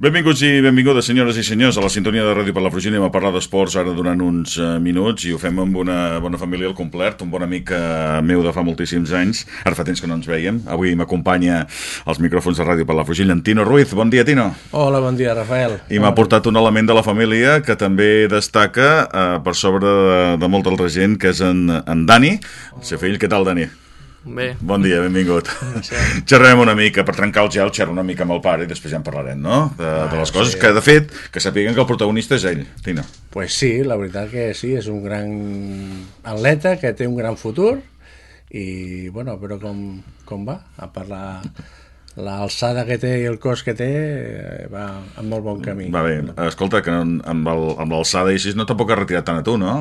Benvinguts i benvingudes, senyores i senyors, a la sintonia de Ràdio per la Frugina. Anem a parlar d'esports ara durant uns uh, minuts i ho fem amb una bona família al complet, un bon amic uh, meu de fa moltíssims anys. Ara fa temps que no ens veiem. Avui m'acompanya als micròfons de Ràdio per la Frugina en Tino Ruiz. Bon dia, Tino. Hola, bon dia, Rafael. I m'ha portat un element de la família que també destaca uh, per sobre de, de molta altra gent, que és en, en Dani, el seu fill. Què tal, Dani? Bé. Bon dia, benvingut. Xerrem una mica, per trencar el gel, xerro una mica amb el pare i després ja en parlarem, no? De, de les coses sí. que, de fet, que sapiguen que el protagonista és ell, Tina. Pues sí, la veritat que sí, és un gran atleta que té un gran futur i, bueno, però com, com va? A part la, l'alçada que té i el cos que té eh, va en molt bon camí. Va bé, escolta, que amb l'alçada i així no tampoc has retirat tant a tu, no?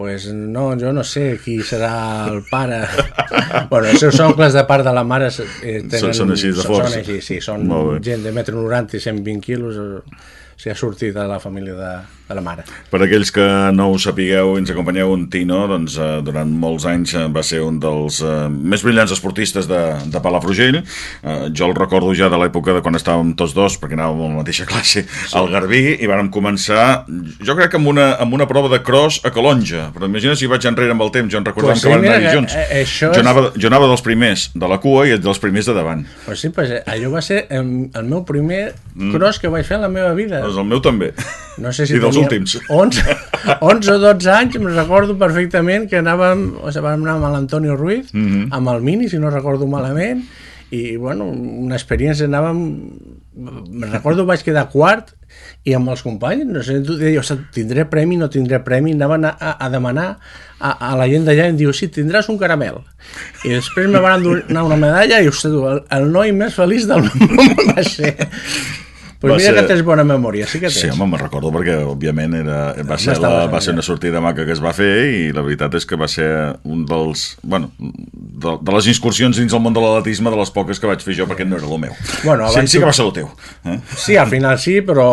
Pues no, jo no sé qui serà el pare. bueno, els seus oncles de part de la mare eh, tenen, Són- són així de forts. Són així, sí, són gent de metre 90 i 120 quilos, eh, o sigui, ha sortit de la família de, de la mare. Per aquells que no ho sapigueu i ens acompanyeu, en Tino, doncs, eh, durant molts anys eh, va ser un dels eh, més brillants esportistes de, de Palafrugell. Eh, jo el recordo ja de l'època de quan estàvem tots dos, perquè anàvem a la mateixa classe, al Garbí, i vàrem començar, jo crec que amb una, amb una prova de cross a Calonja, però imagina si vaig enrere amb el temps, jo en recordava Pues sí, que vam anar-hi junts. eh, Jo és- anava, jo anava dels primers de la cua i dels primers de davant. Pues sí, pues, allò va ser el, el meu primer cross que vaig fer en la meva vida. Doncs el meu també. No sé si I dels últims. 11, 11 o 12 anys, em recordo perfectament que anàvem, o sigui, vam anar amb l'Antonio Ruiz, Mhm. amb el Mini, si no recordo malament, i, bueno, una experiència, anàvem... Me'n recordo vaig quedar quart i amb els companys, no sé, tu deies, tindré premi, no tindré premi, anaven a, a, a demanar a, a la gent d'allà i em diu, sí, tindràs un caramel. I després me van donar una medalla i, ostres, el, el noi més feliç del món va ser. Pues Va mira ser- que tens bona memòria, sí que tens. Sí, home, me'n recordo perquè, òbviament, era, va, ser la, va ser una sortida maca que es va fer i la veritat és que va ser un dels... Bueno, de, de les incursions dins el món de l'atletisme de les poques que vaig fer jo perquè no era el meu. Bueno, sí, abans sí tu- que va ser el teu. Eh? Sí, al final sí, però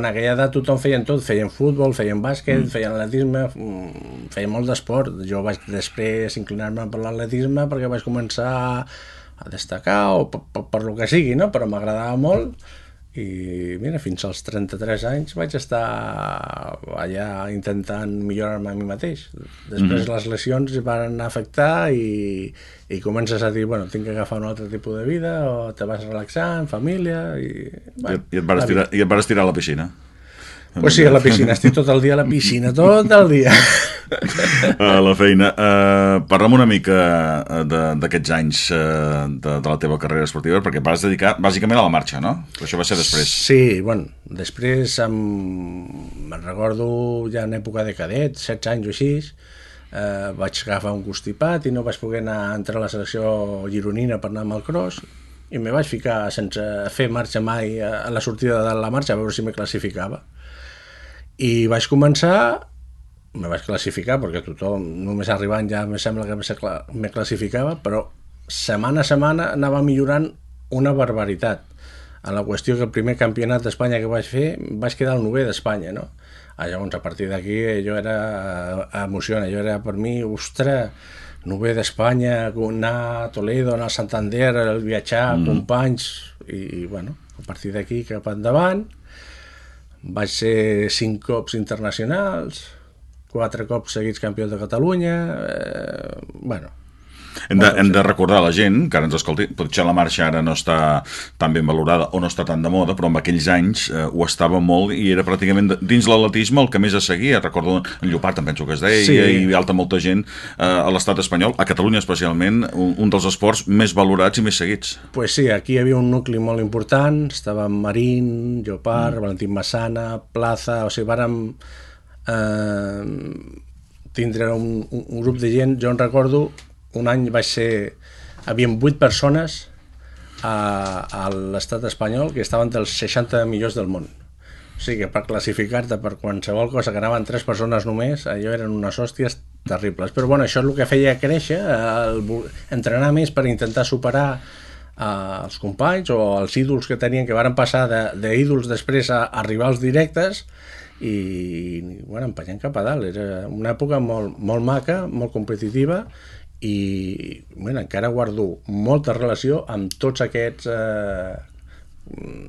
en aquella edat tothom feien tot, feien futbol, feien bàsquet, mm. feien atletisme, mm, feien molt d'esport. Jo vaig després inclinar-me per l'atletisme perquè vaig començar a destacar o per, per, per lo que sigui, no? però m'agradava molt i mira, fins als 33 anys vaig estar allà intentant millorar-me a mi mateix. Després les lesions es van afectar i, i comences a dir, bueno, tinc que agafar un altre tipus de vida o te vas relaxant, família i... I, Bueno, et- i, et vas tirar, I et vas tirar a la piscina. Pues sí, a la piscina, estic tot el dia a la piscina, tot el dia. A la feina. Uh, parlem una mica eh, de- d'aquests anys uh, de, de la teva carrera esportiva, perquè vas dedicar bàsicament a la marxa, no? Però això va ser després. Sí, bueno, després em, me'n recordo ja en època de cadet, 16 anys o així, eh, vaig agafar un constipat i no vaig poder anar a entrar a la selecció gironina per anar amb el cross i me vaig ficar sense fer marxa mai a a la sortida de la marxa a veure si me classificava. I vaig començar me vaig classificar perquè tothom, només arribant ja me sembla que me, cla- me classificava, però setmana a setmana anava millorant una barbaritat. En la qüestió que el primer campionat d'Espanya que vaig fer vaig quedar al nové d'Espanya, no? Ah, llavors, a partir d'aquí, jo era emocionant, jo era per mi, ostres, nové d'Espanya, anar a Toledo, anar a Santander, el viatjar, mm. companys, i, i, bueno, a partir d'aquí cap endavant, vaig ser cinc cops internacionals, quatre cops seguits campió de Catalunya, eh, bueno, Hem de, hem de recordar a la gent, que ara ens escolti, potser la marxa ara no està tan ben valorada o no està tan de moda, però en aquells anys eh, ho estava molt i era pràcticament dins l'atletisme el que més es seguia. Recordo en Llopart, em penso que es deia, Sí. i alta molta gent eh, a l'estat espanyol, a Catalunya especialment, un, un dels esports més valorats i més seguits. Pues sí, aquí hi havia un nucli molt important, estava Marín, Llopart, mm. Valentín Massana, Plaza, o sigui, vàrem eh, tindre un, un, un grup de gent, jo en recordo, un any vaig ser, havíem vuit persones a, a l'estat espanyol que estaven dels 60 millors del món. O sigui que per classificar-te per qualsevol cosa que anaven tres persones només, allò eren unes hòsties terribles. Però bueno, això és el que feia créixer, el, entrenar més per intentar superar eh, els companys o els ídols que tenien, que varen passar de- d'ídols després a, a rivals directes i bueno, empenyant cap a dalt. Era una època molt, molt maca, molt competitiva i bueno, encara guardo molta relació amb tots aquests eh,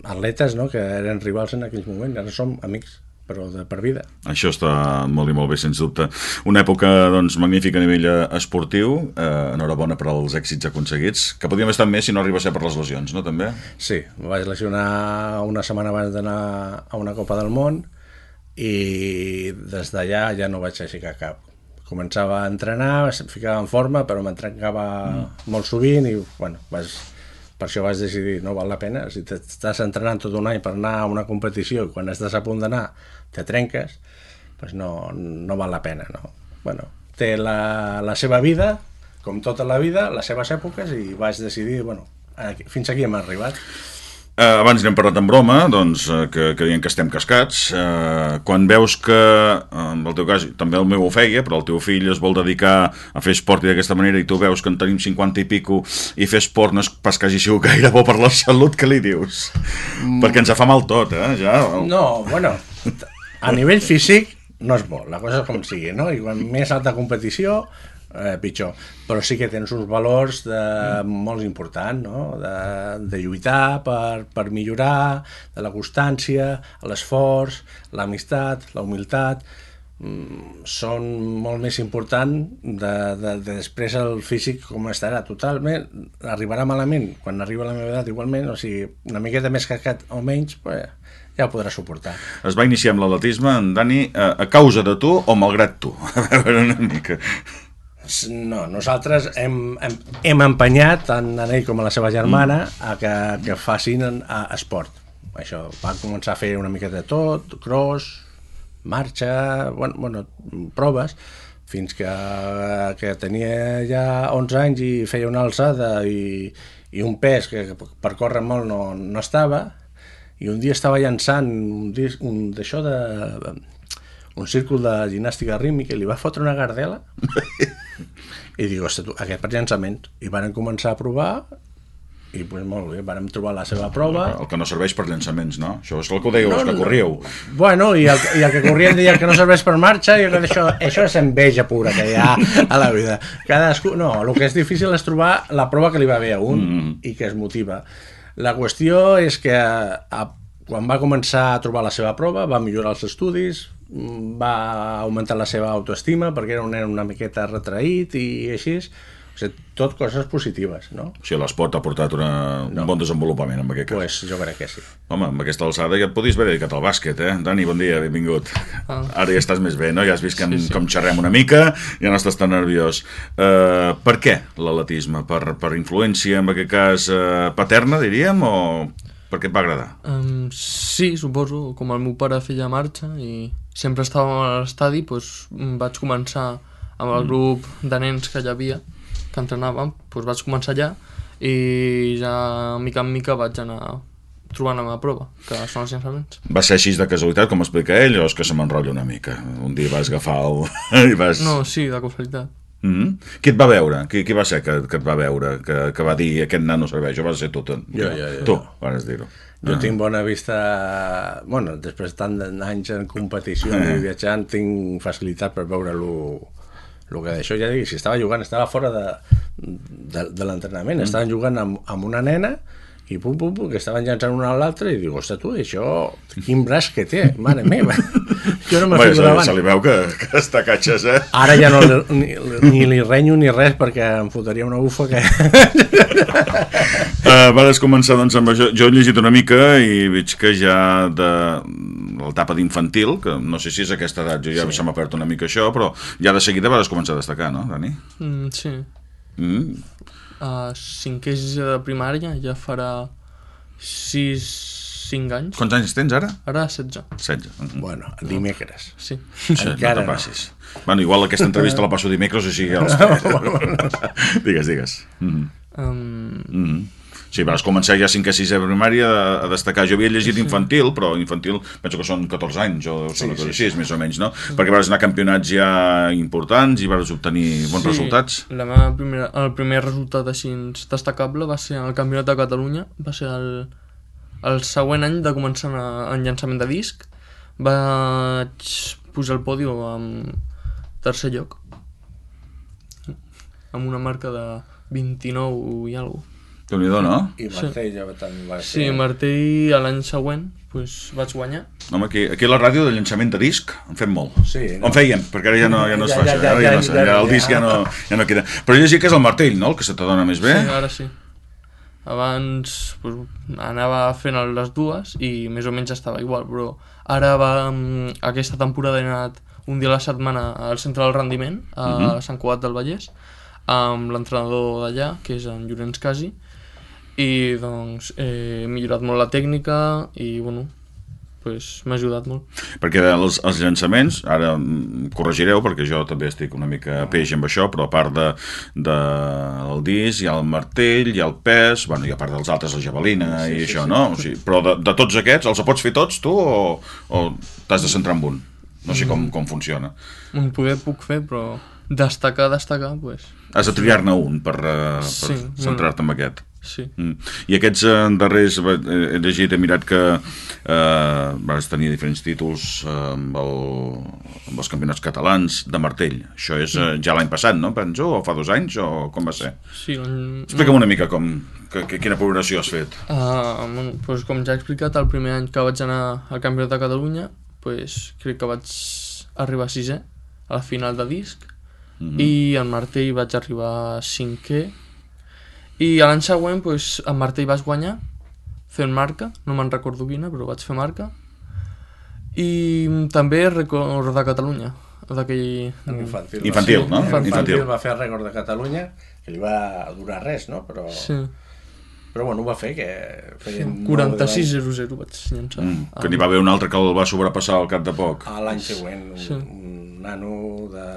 atletes no? que eren rivals en aquells moments, ara som amics però de per vida. Això està molt i molt bé, sens dubte. Una època doncs, magnífica a nivell eh, esportiu, eh, enhorabona per als èxits aconseguits, que podíem estar més si no arriba a ser per les lesions, no, també? Sí, vaig lesionar una setmana abans d'anar a una Copa del Món i des d'allà ja no vaig aixecar cap. Començava a entrenar, em ficava en forma, però m'entrencava mm. molt sovint i, bueno, vaig, per això vaig decidir, no val la pena, si t'estàs entrenant tot un any per anar a una competició i quan estàs a punt d'anar te trenques, doncs no, no val la pena, no? Bueno, té la, la seva vida, com tota la vida, les seves èpoques, i vaig decidir, bueno, aquí, fins aquí hem arribat. Eh, abans n'hem parlat en broma, doncs, eh, que, que diuen que estem cascats. Eh, quan veus que, en el teu cas, també el meu ho feia, però el teu fill es vol dedicar a fer esport i d'aquesta manera i tu veus que en tenim 50 i pico i fer esport no és pas que hagi sigut gaire bo per la salut, que li dius? Mm. Perquè ens fa mal tot, eh? Ja. No, bueno, a nivell físic no és bo, la cosa és com sigui, no? I quan més alta competició, eh, pitjor. Però sí que tens uns valors de, mm. molt importants, no? de, de lluitar per, per millorar, de la constància, l'esforç, l'amistat, la humilitat, mm, són molt més importants de, de, de després el físic com estarà totalment, arribarà malament quan arriba la meva edat igualment, o sigui, una miqueta més cascat o menys, pues, ja ho podrà suportar. Es va iniciar amb l'atletisme, en Dani, a, a causa de tu o malgrat tu? A veure, una mica... No, nosaltres hem, hem, hem empenyat tant a ell com a la seva germana mm. a que, que facin a, a esport. Això, van començar a fer una mica de tot, cross, marxa, bueno, bueno proves, fins que, que tenia ja 11 anys i feia una alçada i, i un pes que per córrer molt no, no estava, i un dia estava llançant un, un d'això de un círcul de gimnàstica rítmica i li va fotre una gardela I dic, ostres, aquest per llançaments. I van començar a provar i pues, molt bé, vam trobar la seva prova. El que no serveix per llançaments, no? Això és el que ho dèieu, no, els que corríeu. No. Bueno, i el, i el que corrien deia que no serveix per marxa, i que això, això és enveja pura que hi ha a la vida. Cadascú, no, el que és difícil és trobar la prova que li va bé a un mm. i que es motiva. La qüestió és que a, quan va començar a trobar la seva prova, va millorar els estudis, va augmentar la seva autoestima perquè era un nen una miqueta retraït i així, o sigui, tot coses positives, no? O sigui, l'esport ha portat una, no. un bon desenvolupament en aquest cas. Pues jo crec que sí. Home, amb aquesta alçada ja et podies haver dedicat al bàsquet, eh? Dani, bon dia, benvingut. Ah. Ara ja estàs més bé, no? Ja has vist que sí, sí. com xerrem una mica, ja no estàs tan nerviós. Uh, per què l'atletisme? Per, per influència, en aquest cas, uh, paterna, diríem, o per què et va agradar? Um, sí, suposo, com el meu pare feia marxa i sempre estava a l'estadi, doncs vaig començar amb el mm. grup de nens que hi havia, que entrenàvem, doncs vaig començar allà i ja mica en mica vaig anar trobant la meva prova, que són els llançaments. Va ser així de casualitat, com explica ell, o és que se m'enrotlla una mica? Un dia vas agafar el... i vas... No, sí, de casualitat. Mm -hmm. Qui et va veure? Qui, qui va ser que, que et va veure? Que, que va dir aquest nano serveix? O vas ser tu? Tu, jo, jo, jo, tu vas dir-ho. Jo ah. tinc bona vista... Bueno, després tant d'anys en competició ah. i viatjant, tinc facilitat per veure-lo el que d'això ja dic, si estava jugant, estava fora de, de, de l'entrenament, mm. estaven jugant amb, amb una nena i pum, pum, pum, que estaven llançant una a l'altra i dic, ostres, tu, això, quin braç que té, mare meva. Jo no me fico davant. Se li veu que, que està catxes, eh? Ara ja no ni, ni li renyo ni res perquè em fotria una bufa que... uh, vas començar doncs amb això. Jo he llegit una mica i veig que ja de l'etapa d'infantil, que no sé si és aquesta edat, jo ja sí. se m'ha perdut una mica això, però ja de seguida vas començar a destacar, no, Dani? Mm, sí. Mm a cinquè de primària, ja farà 6, 5 anys. Quants anys tens ara? Ara 16. 16. Mm -hmm. Bueno, dimecres. Sí. Encara no passis. No. Bueno, igual aquesta entrevista la passo dimecres o sigui els... digues, digues. Mm -hmm. Um... Mm -hmm. Sí, vas començar ja 5 a 6 a primària a, destacar. Jo havia llegit infantil, però infantil penso que són 14 anys o sí, una cosa sí, així, sí. més o menys, no? Sí. Perquè vas anar a campionats ja importants i vas obtenir bons sí. resultats. La meva primera, el primer resultat així destacable va ser el campionat de Catalunya, va ser el, el següent any de començar en llançament de disc. Vaig pujar al pòdio amb tercer lloc amb una marca de 29 i alguna déu nhi no? I Martell ja també va Sí, ser... Martell a l'any següent pues, vaig guanyar. Home, aquí, aquí a la ràdio de llançament de disc en fem molt. Sí, no? En fèiem, perquè ara ja no, ja no es Ja, fa ja, això. ja, ja, ja, no, ja, ja, el disc ja no, ja no queda. Però jo sí que és el martell, no?, el que se t'adona més bé. Sí, ara sí. Abans pues, anava fent les dues i més o menys estava igual, però ara va, mm, aquesta temporada he anat un dia a la setmana al centre del rendiment, a Mhm. Sant Cugat del Vallès, amb l'entrenador d'allà, que és en Llorenç Casi, i doncs he millorat molt la tècnica i bueno, pues, m'ha ajudat molt. Perquè els, els llançaments, ara corregireu, perquè jo també estic una mica peix amb això, però a part de, de el disc, hi ha el martell, hi ha el pes, bueno, i a part dels altres, la javelina Sí, i sí, això, sí. no? O sigui, però de, de tots aquests, els pots fer tots, tu, o, o t'has de centrar en un? No sé com, com funciona. Un poder puc fer, però destacar, destacar, pues, Has de triar-ne un per, uh, per Sí, centrar-te en aquest. Sí. Mm. I aquests eh, darrers, eh, he llegit, he mirat que eh, vas tenir diferents títols eh, amb, el, amb els campionats catalans de martell. Això és eh, ja l'any passat, no, penso? O fa dos anys? O com va ser? sí l'any- Explica'm una mica com, que, que, quina progressió has fet. Uh, bueno, pues com ja he explicat, el primer any que vaig anar al Campionat de Catalunya, pues, crec que vaig arribar a sisè, a la final de disc, Mhm. i en martell vaig arribar a cinquè, i a l'any següent, pues, en martell vas guanyar, fent marca, no me'n recordo quina, però vaig fer marca, i també record de Catalunya, d'aquell... Infantil. Infantil, va- no? Infantil. Infantil. va fer el rècord de Catalunya, que li va durar res, no? Però, Sí, però bueno, ho va fer, que feien... 46-0-0 vaig llançar. Mm, que n'hi va haver un altre que el va sobrepassar al cap de poc. A l'any següent, un, Sí. un nano de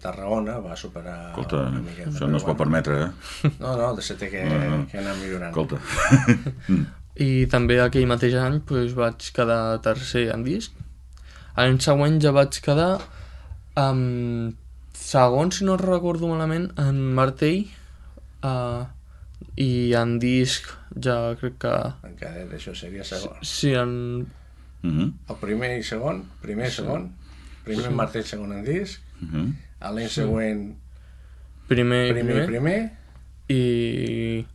Tarragona va superar Escolta, una miqueta. això no es pot permetre, eh? bueno. No, no, de ser té que, Mhm. que anar millorant. Escolta. I també aquell mateix any pues, vaig quedar tercer en disc. L'any següent ja vaig quedar amb segon, si no recordo malament, en martell uh, i en disc ja crec que... En cadet, això seria segon. Sí, en... Mm -hmm. El primer i segon, primer i segon, primer en martell, segon en disc, Mm -hmm. a l'any següent primer, primer i primer, i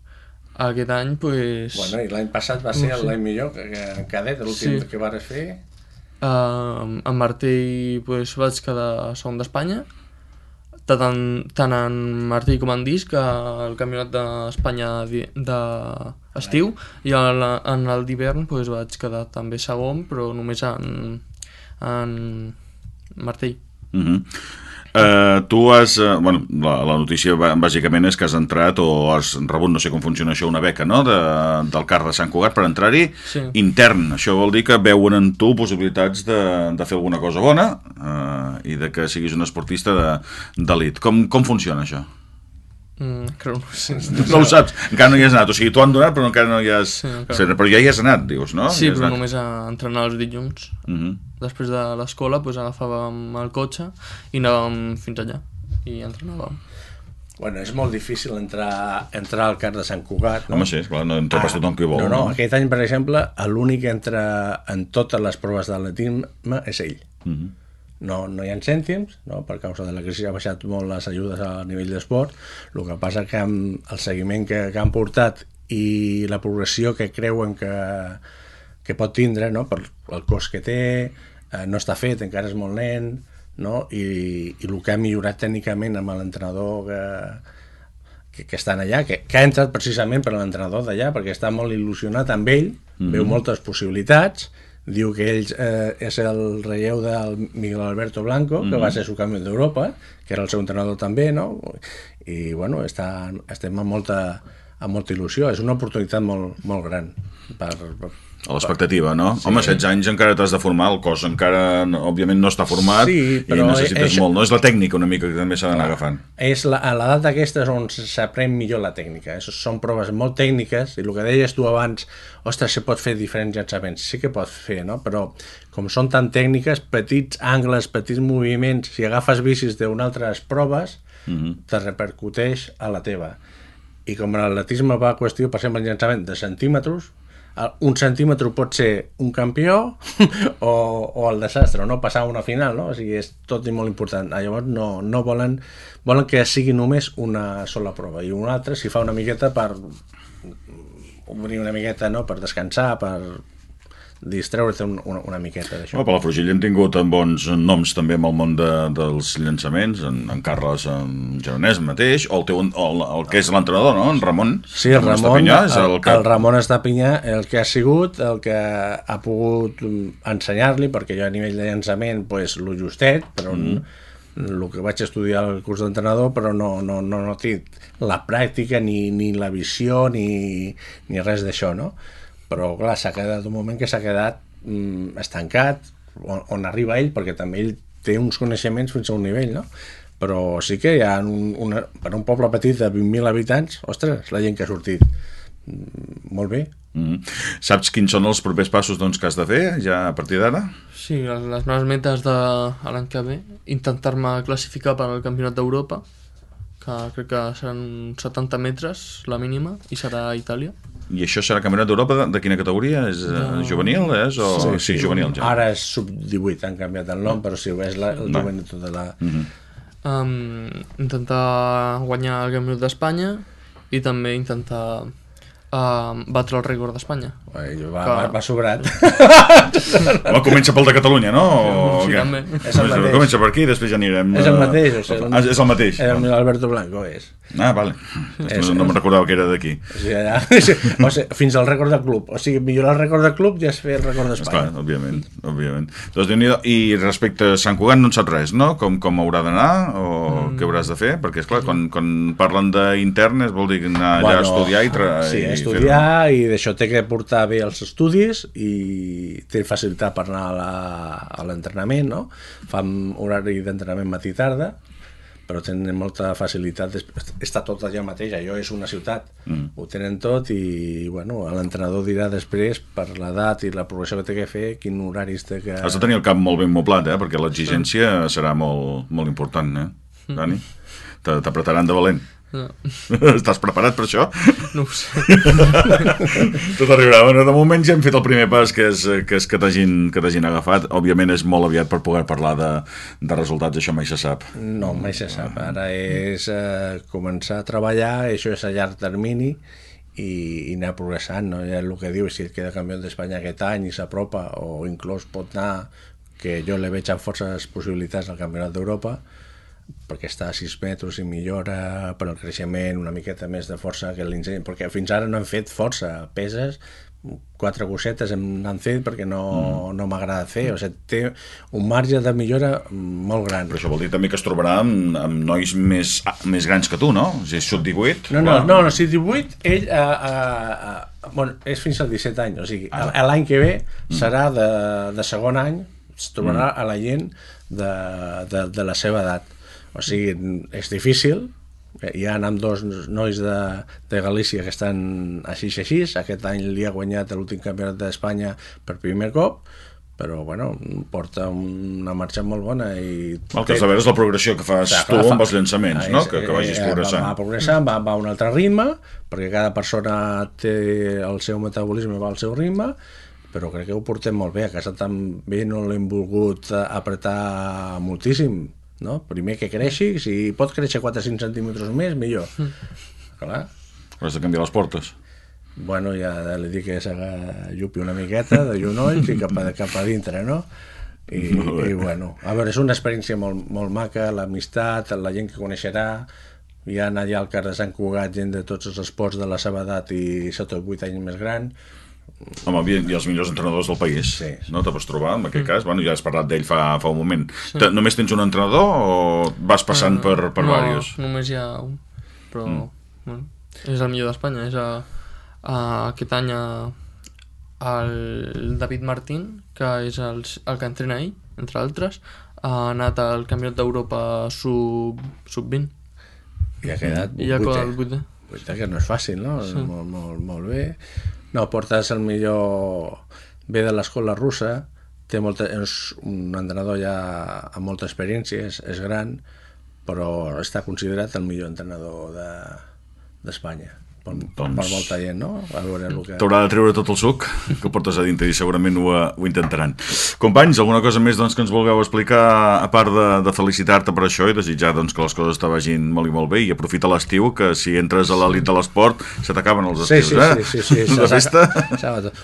aquest any pues, bueno, i l'any passat va ser No sé. l'any millor que, que en cadet, l'últim Sí. que vas fer, Uh, en martell pues, vaig quedar segon d'Espanya tant en, tant en martell com en disc al campionat d'Espanya d'estiu i la, en el d'hivern pues, vaig quedar també segon però només en, en martell Mm -hmm. Uh, tu has... Uh, bueno, la, la notícia bà- bàsicament és que has entrat o has rebut, no sé com funciona això, una beca, no?, de, del CAR de Sant Cugat per entrar-hi Sí. intern. Això vol dir que veuen en tu possibilitats de, de fer alguna cosa bona uh, i de que siguis un esportista de- d'elit. Com, com funciona això? Mm, no sé No ho saps, encara no hi has anat. O sigui, t'ho han donat però encara no hi has... Sí, encara però ja hi has anat, dius, no? sí, Hi però anat. només a entrenar els dilluns Uh -huh. després de l'escola pues, agafàvem el cotxe i anàvem fins allà i entrenàvem bueno, és molt difícil entrar, entrar al CAR de Sant Cugat. No? Home, sí, esclar, no entra pas tothom qui vol. No, no, aquest any, per exemple, l'únic que entra en totes les proves d'atletisme és ell. Uh -huh. No, no hi ha cèntims, no? per causa de la crisi ha baixat molt les ajudes a nivell d'esport, el que passa que amb el seguiment que, que han portat i la progressió que creuen que, que pot tindre no? per el cost que té, eh, no està fet, encara és molt lent, no? I, i el que ha millorat tècnicament amb l'entrenador que, que, que estan allà, que, que ha entrat precisament per l'entrenador d'allà, perquè està molt il·lusionat amb ell, mm -hmm. veu moltes possibilitats, diu que ell eh, és el relleu del Miguel Alberto Blanco, que va ser subcampió d'Europa, que era el seu entrenador també, no? I, bueno, està, estem amb molta, amb molta il·lusió. És una oportunitat molt, molt gran per, per, A l'expectativa, no? Sí. Home, 16 anys encara t'has de formar, el cos encara, no, òbviament, no està format Sí, i necessites és- molt. No és la tècnica una mica que també s'ha d'anar agafant. és la, a l'edat aquesta és on s'aprèn millor la tècnica. És, són proves molt tècniques i el que deies tu abans, ostres, se pot fer diferents llançaments. Sí que pots fer, no? Però com són tan tècniques, petits angles, petits moviments, si agafes bicis d'unes altres proves, mm -hmm. te repercuteix a la teva. I com l'atletisme va a qüestió, per exemple, el llançament de centímetres, un centímetre pot ser un campió o, o el desastre, no passar una final, no? O sigui, és tot i molt important. Ah, Llavors no, no volen, volen que sigui només una sola prova i una altra si fa una miqueta per, obrir una miqueta no? per descansar, per distreure't un, una, una miqueta d'això. Oh, Palafrugell hem tingut bons noms també amb el món de, dels llançaments, en, en Carles en Geronès mateix, o el, teu, o el, el que és l'entrenador, no? En Ramon. Sí, el Ramon, Estapinyà, és el, que... el Ramon Estapinyà, el que ha sigut, el que ha pogut mm, ensenyar-li, perquè jo a nivell de llançament, pues, lo justet, però mm. el que vaig estudiar al curs d'entrenador, però no, no, no, no tinc la pràctica, ni, ni la visió, ni, ni res d'això, no? Però, clar, s'ha quedat un moment que s'ha quedat mm, estancat, on, on arriba ell, perquè també ell té uns coneixements fins a un nivell, no? Però sí que hi ha un, una, per un poble petit de 20.000 habitants, ostres, la gent que ha sortit mm, molt bé. Mm. Saps quins són els propers passos doncs, que has de fer ja a partir d'ara? Sí, les, les meves metes de l'any que ve, intentar-me classificar per al Campionat d'Europa, que crec que seran 70 metres la mínima, i serà a Itàlia. I això serà Campionat d'Europa de, de quina categoria? És de... juvenil? És, o... sí, sí, juvenil ja. Ara és sub-18, han canviat el nom, però si ho és la, el joventut de la... Mm -hmm. Um, intentar guanyar el Campionat d'Espanya i també intentar uh, batre el rècord d'Espanya. Va, va, va sobrat. Home, comença pel de Catalunya, no? O Sí, també. És el mateix. Comença per aquí i després ja anirem... és el eh, mateix. O sigui, Ah, és el mateix. El Alberto Blanco és. Ah, vale. És- no no me'n recordava que era d'aquí. O sigui, allà, o sigui, fins al rècord de club. O sigui, millorar el rècord de club ja és fer el rècord Esclar, d'Espanya. òbviament, òbviament. Doncs, déu I respecte a Sant Cugat no en saps res, no? Com, com haurà d'anar o mm. què hauràs de fer? Perquè, esclar, quan, quan parlen d'intern es vol dir anar allà a estudiar i... Tra Sí, i estudiar i d'això té que portar bé els estudis i té facilitat per anar a l'entrenament, no? Fan horari d'entrenament matí i tarda, però tenen molta facilitat, està tot allà mateix, allò és una ciutat, mm. ho tenen tot i, bueno, l'entrenador dirà després, per l'edat i la progressió que té que fer, quin horaris té que... Has de tenir el cap molt ben moblat, eh? Perquè l'exigència serà molt, molt important, eh? Dani? Te- T'apretaran de valent. No, Estàs preparat per això? no ho sé. Tot arribarà. Bueno, de moment ja hem fet el primer pas, que és que, és que t'hagin agafat. Òbviament és molt aviat per poder parlar de, de resultats, això mai se sap. No, mai se sap. Ara és eh, començar a treballar, això és a llarg termini, i, i anar progressant, no? Ja és el que diu, si el queda campió d'Espanya aquest any i s'apropa, o inclús pot anar, que jo le veig amb forces possibilitats al Campionat d'Europa, perquè està a 6 metres i millora per al creixement, una miqueta més de força que l'ensenya, perquè fins ara no hem fet força, peses, quatre gossetes n'han fet perquè no, mm. no m'agrada fer, o sigui, té un marge de millora molt gran. Però això vol dir també que es trobarà amb, amb nois més, ah, més grans que tu, no? O sigui, sub-18. No, no, no, no, si 18, ell a, a, a, bueno, és fins als 17 anys, o sigui, ah. l'any que ve serà de, de segon any, es trobarà a la gent de, de, de la seva edat. O sigui, és difícil, hi ha amb dos nois de, de Galícia que estan així i així, aquest any li ha guanyat l'últim campionat d'Espanya per primer cop, però bueno, porta una marxa molt bona i El que has de veure és la progressió que fas Clar, tu amb els llançaments, Ah, no? és- Que, que vagis eh, Va, progressant. va progressant, va, va a un altre ritme, perquè cada persona té el seu metabolisme, va al seu ritme, però crec que ho portem molt bé. A casa també no l'hem volgut apretar moltíssim, no? Primer que creixi, si pot créixer 4 o 5 centímetres més, millor. Clar, Has de canviar les portes. bueno, ja li dic que s'agallupi una miqueta de llunolls i cap a, cap a dintre, no? I, i bueno, a veure, és una experiència molt, molt maca, l'amistat, la gent que coneixerà, hi ha allà al carrer de Sant Cugat gent de tots els esports de la seva edat i sota 8 anys més gran, Home, hi ha els millors entrenadors del país. Sí. No te vas trobar, en aquest cas? Bueno, ja has parlat d'ell fa, fa un moment. Te- Només tens un entrenador o vas passant per, per no, diversos? només hi ha un. Però, mm. bueno, és el millor d'Espanya. És a, a, aquest any a, el David Martín, que és el, el que entrena ell, entre altres, ha anat al Campionat d'Europa sub, sub 20 i ha quedat i ja vuitè. el vuitè. Vuitè, que no és fàcil, no? Sí. Molt, molt, molt bé. No, portes el millor... Ve de l'escola russa, té molta, és un entrenador ja amb molta experiència, és, és gran, però està considerat el millor entrenador de- d'Espanya. Per, Doncs- per molta gent, no? A veure el que... T'haurà de treure tot el suc que portes a dintre i segurament ho, eh, ho intentaran. Companys, alguna cosa més doncs, que ens vulgueu explicar a part de, de felicitar-te per això i desitjar doncs, que les coses te vagin molt i molt bé i aprofita l'estiu que si entres a l'elit de l'esport se t'acaben els Sí, estius, sí, eh? sí, sí, sí, s'ha- festa?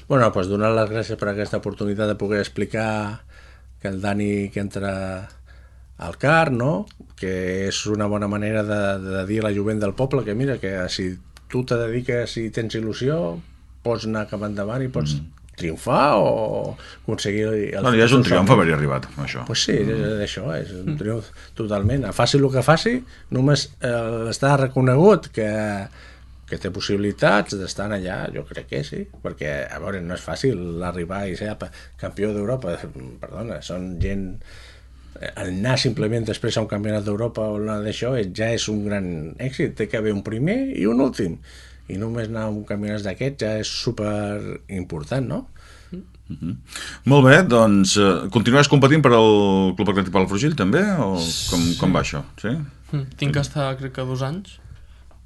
Bueno, doncs donar les gràcies per aquesta oportunitat de poder explicar que el Dani que entra al CAR, no? que és una bona manera de, de dir a la jovent del poble que mira, que si tu te dediques i tens il·lusió, pots anar cap endavant i pots triomfar o aconseguir... El Bueno, ja és un triomf haver-hi arribat, això. Pues sí, és, és això, és un triomf totalment. Faci el que faci, només eh, està reconegut que, que té possibilitats d'estar allà, jo crec que sí, perquè, a veure, no és fàcil arribar i ser campió d'Europa, perdona, són gent... anar simplement després a un campionat d'Europa o anar d'això ja és un gran èxit, té que haver un primer i un últim i només anar a un campionat d'aquest ja és super important, no? Molt bé, doncs eh, continues competint per al Club Atlètic Palafrugell també? O com, com va això? Sí? Mm, Tinc que estar, crec que dos anys,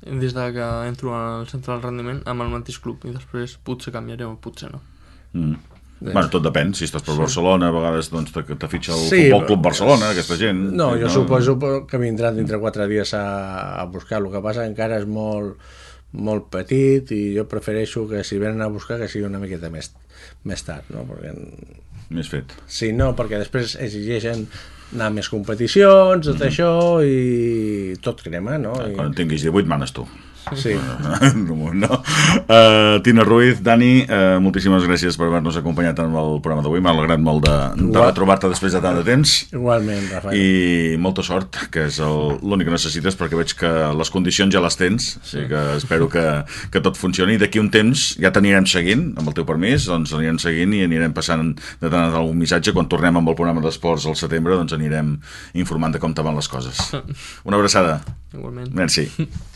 des de que entro al centre del rendiment amb el mateix club i després potser canviaré o potser no. Mm. Bueno, tot depèn, si estàs per Barcelona, a vegades doncs, te, te fitxa el Sí, Futbol Club Barcelona, aquesta gent. No, jo suposo que vindran dintre quatre dies a, a buscar. El que passa encara és molt, molt petit i jo prefereixo que si venen a buscar que sigui una miqueta més, més tard, no? Perquè, Més fet. sí, no, perquè després exigeixen anar més competicions, tot això, i tot crema, no? I, Quan en tinguis 18 manes tu. Sí. no, no. Uh, Tina Ruiz, Dani, uh, moltíssimes gràcies per haver-nos acompanyat en el programa d'avui. M'ha alegrat molt de, de Igual. retrobar-te després de tant de temps. Igualment, Rafael. I molta sort, que és l'únic que necessites perquè veig que les condicions ja les tens, o sigui que espero que, que tot funcioni. D'aquí un temps ja t'anirem seguint, amb el teu permís, doncs anirem seguint i anirem passant de tant en algun missatge. Quan tornem amb el programa d'esports al setembre, doncs anirem informant de com te van les coses. Una abraçada. Igualment. Merci.